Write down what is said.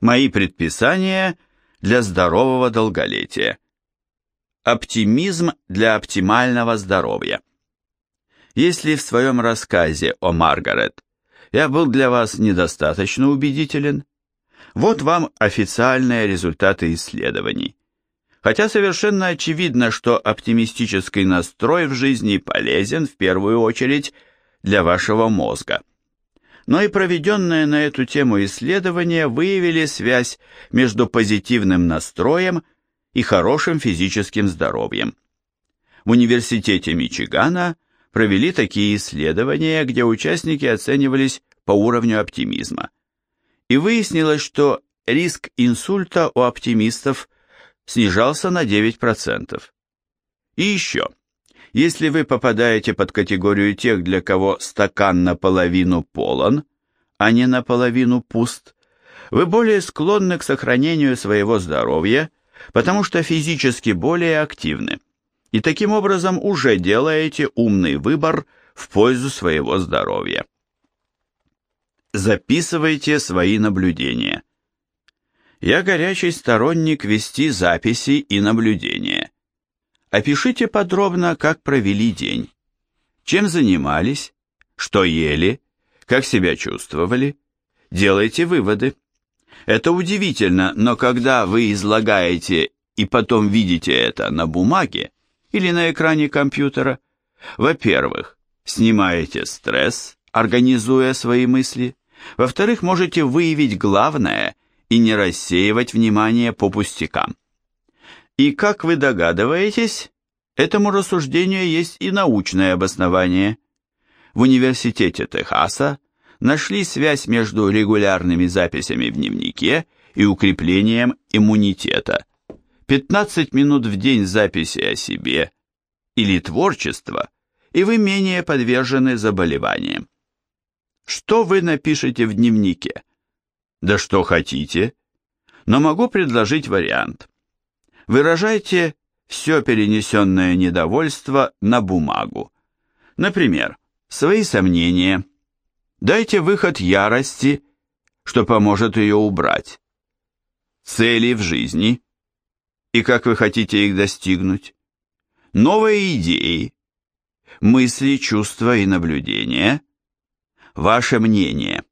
Мои предписания для здорового долголетия. Оптимизм для оптимального здоровья. Если в своем рассказе о Маргарет я был для вас недостаточно убедителен, вот вам официальные результаты исследований. Хотя совершенно очевидно, что оптимистический настрой в жизни полезен в первую очередь для вашего мозга но и проведенные на эту тему исследования выявили связь между позитивным настроем и хорошим физическим здоровьем. В университете Мичигана провели такие исследования, где участники оценивались по уровню оптимизма. И выяснилось, что риск инсульта у оптимистов снижался на 9%. И еще, если вы попадаете под категорию тех, для кого стакан наполовину полон, а не наполовину пуст, вы более склонны к сохранению своего здоровья, потому что физически более активны, и таким образом уже делаете умный выбор в пользу своего здоровья. Записывайте свои наблюдения. Я горячий сторонник вести записи и наблюдения. Опишите подробно, как провели день. Чем занимались, что ели, как себя чувствовали. Делайте выводы. Это удивительно, но когда вы излагаете и потом видите это на бумаге или на экране компьютера, во-первых, снимаете стресс, организуя свои мысли, во-вторых, можете выявить главное и не рассеивать внимание по пустякам. И, как вы догадываетесь, этому рассуждению есть и научное обоснование. В университете Техаса нашли связь между регулярными записями в дневнике и укреплением иммунитета. 15 минут в день записи о себе или творчества, и вы менее подвержены заболеваниям. Что вы напишете в дневнике? Да что хотите, но могу предложить вариант. Выражайте все перенесенное недовольство на бумагу. Например, свои сомнения. Дайте выход ярости, что поможет ее убрать. Цели в жизни и как вы хотите их достигнуть. Новые идеи, мысли, чувства и наблюдения. Ваше мнение.